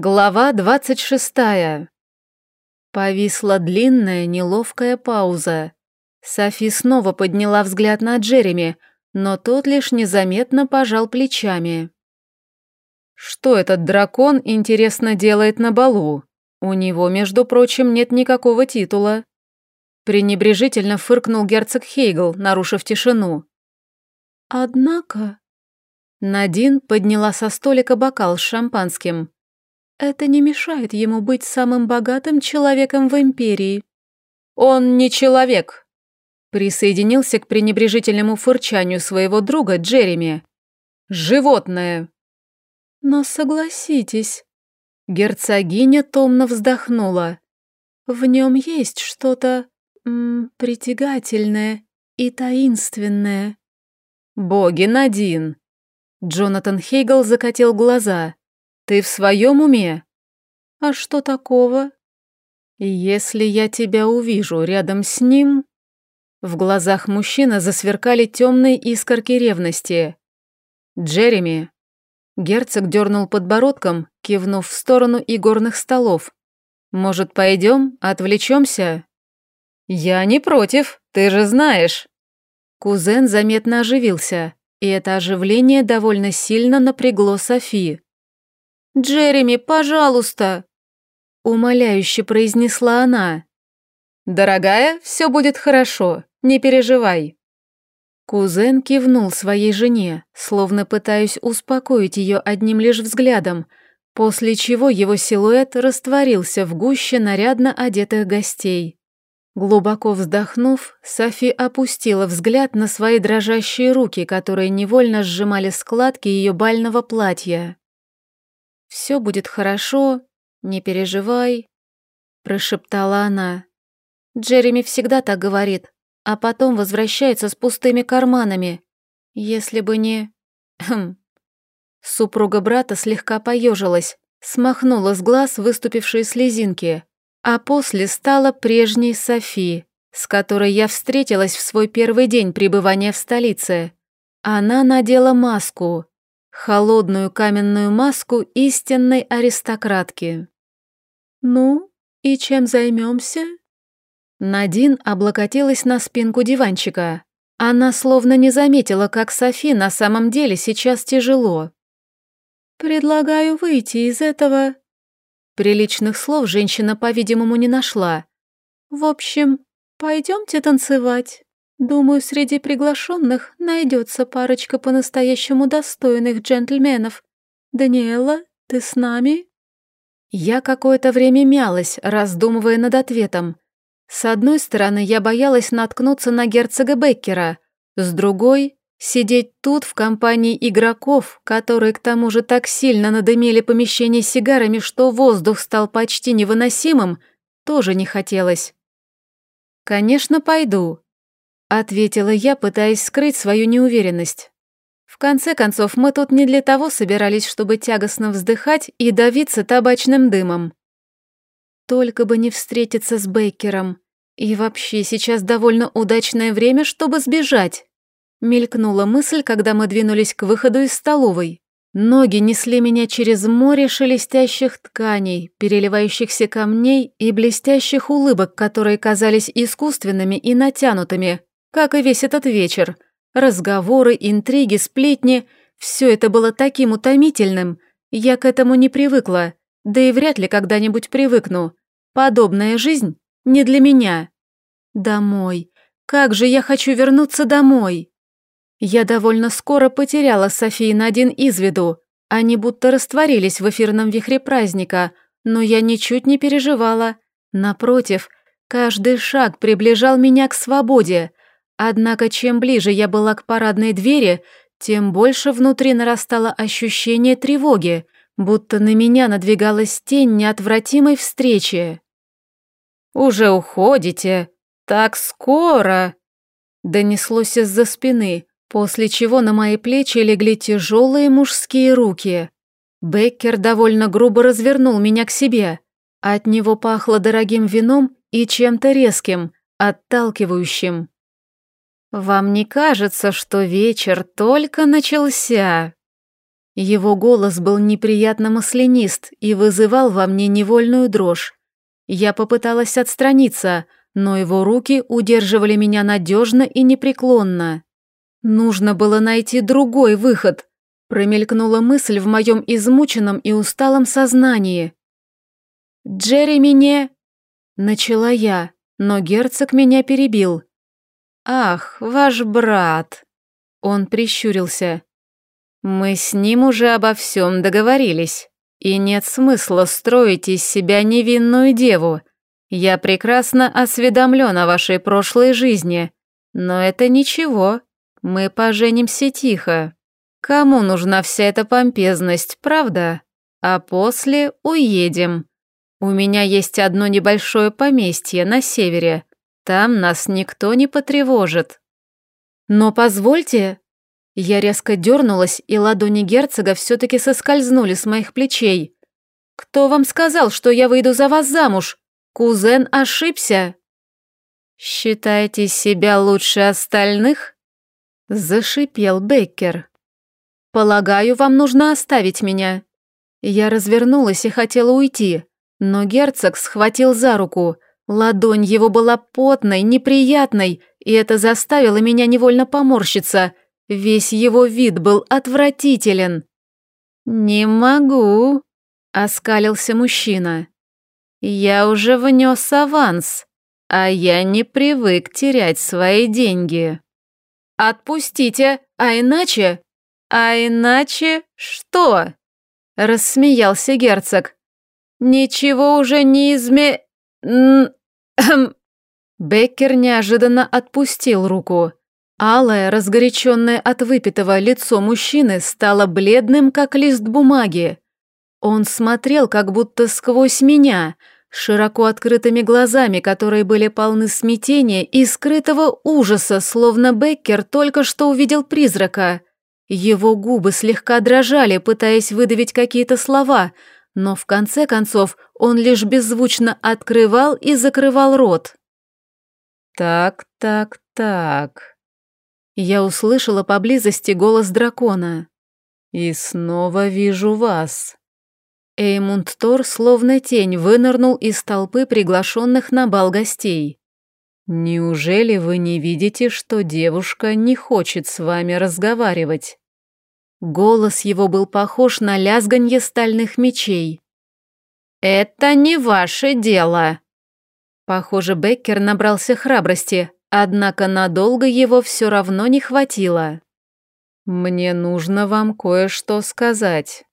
Глава двадцать шестая. Повисла длинная, неловкая пауза. Софи снова подняла взгляд на Джереми, но тот лишь незаметно пожал плечами. Что этот дракон, интересно, делает на балу? У него, между прочим, нет никакого титула. Пренебрежительно фыркнул герцог Хейгл, нарушив тишину. Однако... Надин подняла со столика бокал с шампанским. Это не мешает ему быть самым богатым человеком в Империи. Он не человек. Присоединился к пренебрежительному фырчанию своего друга Джереми. Животное. Но согласитесь. Герцогиня томно вздохнула. В нем есть что-то притягательное и таинственное. Боги, Надин. Джонатан Хейгл закатил глаза. «Ты в своем уме?» «А что такого?» «Если я тебя увижу рядом с ним...» В глазах мужчины засверкали темные искорки ревности. «Джереми!» Герцог дернул подбородком, кивнув в сторону игорных столов. «Может, пойдем, отвлечемся?» «Я не против, ты же знаешь!» Кузен заметно оживился и это оживление довольно сильно напрягло Софи. «Джереми, пожалуйста!» Умоляюще произнесла она. «Дорогая, все будет хорошо, не переживай». Кузен кивнул своей жене, словно пытаясь успокоить ее одним лишь взглядом, после чего его силуэт растворился в гуще нарядно одетых гостей. Глубоко вздохнув, Софи опустила взгляд на свои дрожащие руки, которые невольно сжимали складки ее бального платья. «Все будет хорошо, не переживай», — прошептала она. «Джереми всегда так говорит, а потом возвращается с пустыми карманами. Если бы не...» хм. Супруга брата слегка поежилась, смахнула с глаз выступившие слезинки. А после стала прежней Софи, с которой я встретилась в свой первый день пребывания в столице. Она надела маску, холодную каменную маску истинной аристократки. «Ну, и чем займемся? Надин облокотилась на спинку диванчика. Она словно не заметила, как Софи на самом деле сейчас тяжело. «Предлагаю выйти из этого Приличных слов женщина, по-видимому, не нашла. В общем, пойдемте танцевать. Думаю, среди приглашенных найдется парочка по-настоящему достойных джентльменов. Даниэла, ты с нами? Я какое-то время мялась, раздумывая над ответом. С одной стороны, я боялась наткнуться на герцога Беккера, с другой Сидеть тут в компании игроков, которые к тому же так сильно надымели помещение сигарами, что воздух стал почти невыносимым, тоже не хотелось. «Конечно, пойду», — ответила я, пытаясь скрыть свою неуверенность. В конце концов, мы тут не для того собирались, чтобы тягостно вздыхать и давиться табачным дымом. Только бы не встретиться с Бейкером. И вообще, сейчас довольно удачное время, чтобы сбежать. Мелькнула мысль, когда мы двинулись к выходу из столовой. Ноги несли меня через море шелестящих тканей, переливающихся камней и блестящих улыбок, которые казались искусственными и натянутыми, как и весь этот вечер. Разговоры, интриги, сплетни — все это было таким утомительным. Я к этому не привыкла, да и вряд ли когда-нибудь привыкну. Подобная жизнь не для меня. Домой. Как же я хочу вернуться домой. Я довольно скоро потеряла Софии Надин из виду. Они будто растворились в эфирном вихре праздника, но я ничуть не переживала. Напротив, каждый шаг приближал меня к свободе. Однако чем ближе я была к парадной двери, тем больше внутри нарастало ощущение тревоги, будто на меня надвигалась тень неотвратимой встречи. «Уже уходите? Так скоро?» Донеслось из-за спины, После чего на мои плечи легли тяжелые мужские руки. Беккер довольно грубо развернул меня к себе. От него пахло дорогим вином и чем-то резким, отталкивающим. «Вам не кажется, что вечер только начался?» Его голос был неприятно маслянист и вызывал во мне невольную дрожь. Я попыталась отстраниться, но его руки удерживали меня надежно и непреклонно. Нужно было найти другой выход. Промелькнула мысль в моем измученном и усталом сознании. «Джереми не...» Начала я, но герцог меня перебил. «Ах, ваш брат!» Он прищурился. «Мы с ним уже обо всем договорились, и нет смысла строить из себя невинную деву. Я прекрасно осведомлен о вашей прошлой жизни, но это ничего, мы поженимся тихо. Кому нужна вся эта помпезность, правда? А после уедем. У меня есть одно небольшое поместье на севере, там нас никто не потревожит». «Но позвольте...» Я резко дернулась, и ладони герцога все-таки соскользнули с моих плечей. «Кто вам сказал, что я выйду за вас замуж? Кузен ошибся!» «Считаете себя лучше остальных?» Зашипел Беккер. «Полагаю, вам нужно оставить меня». Я развернулась и хотела уйти, но герцог схватил за руку. Ладонь его была потной, неприятной, и это заставило меня невольно поморщиться – Весь его вид был отвратителен. «Не могу», — оскалился мужчина. «Я уже внес аванс, а я не привык терять свои деньги». «Отпустите, а иначе...» «А иначе что?» — рассмеялся герцог. «Ничего уже не изме...» Беккер неожиданно отпустил руку. Алое, разгоряченное от выпитого лицо мужчины стало бледным, как лист бумаги. Он смотрел как будто сквозь меня, широко открытыми глазами, которые были полны смятения и скрытого ужаса, словно Беккер только что увидел призрака. Его губы слегка дрожали, пытаясь выдавить какие-то слова, но в конце концов он лишь беззвучно открывал и закрывал рот. «Так, так, так», я услышала поблизости голос дракона. «И снова вижу вас». Эймунд Тор, словно тень, вынырнул из толпы приглашенных на бал гостей. «Неужели вы не видите, что девушка не хочет с вами разговаривать?» Голос его был похож на лязганье стальных мечей. «Это не ваше дело!» Похоже, Беккер набрался храбрости, Однако надолго его все равно не хватило. «Мне нужно вам кое-что сказать».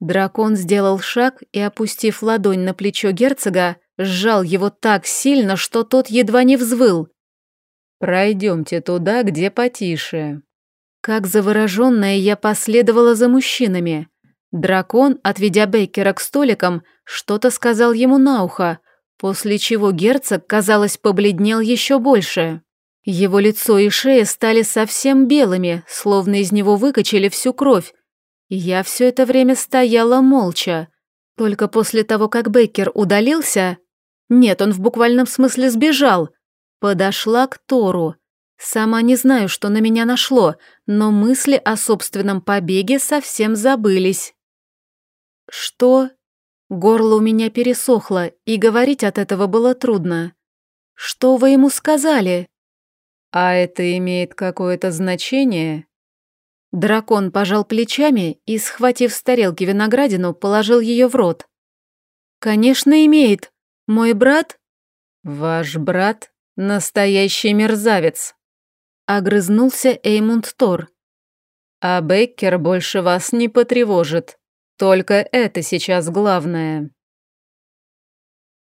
Дракон сделал шаг и, опустив ладонь на плечо герцога, сжал его так сильно, что тот едва не взвыл. «Пройдемте туда, где потише». Как завороженная я последовала за мужчинами. Дракон, отведя Бейкера к столикам, что-то сказал ему на ухо, после чего герцог, казалось, побледнел еще больше. Его лицо и шея стали совсем белыми, словно из него выкачали всю кровь. Я все это время стояла молча. Только после того, как Беккер удалился... Нет, он в буквальном смысле сбежал. Подошла к Тору. Сама не знаю, что на меня нашло, но мысли о собственном побеге совсем забылись. «Что?» Горло у меня пересохло, и говорить от этого было трудно. «Что вы ему сказали?» «А это имеет какое-то значение?» Дракон пожал плечами и, схватив с тарелки виноградину, положил ее в рот. «Конечно, имеет. Мой брат...» «Ваш брат — настоящий мерзавец», — огрызнулся Эймунд Тор. «А Беккер больше вас не потревожит». Только это сейчас главное.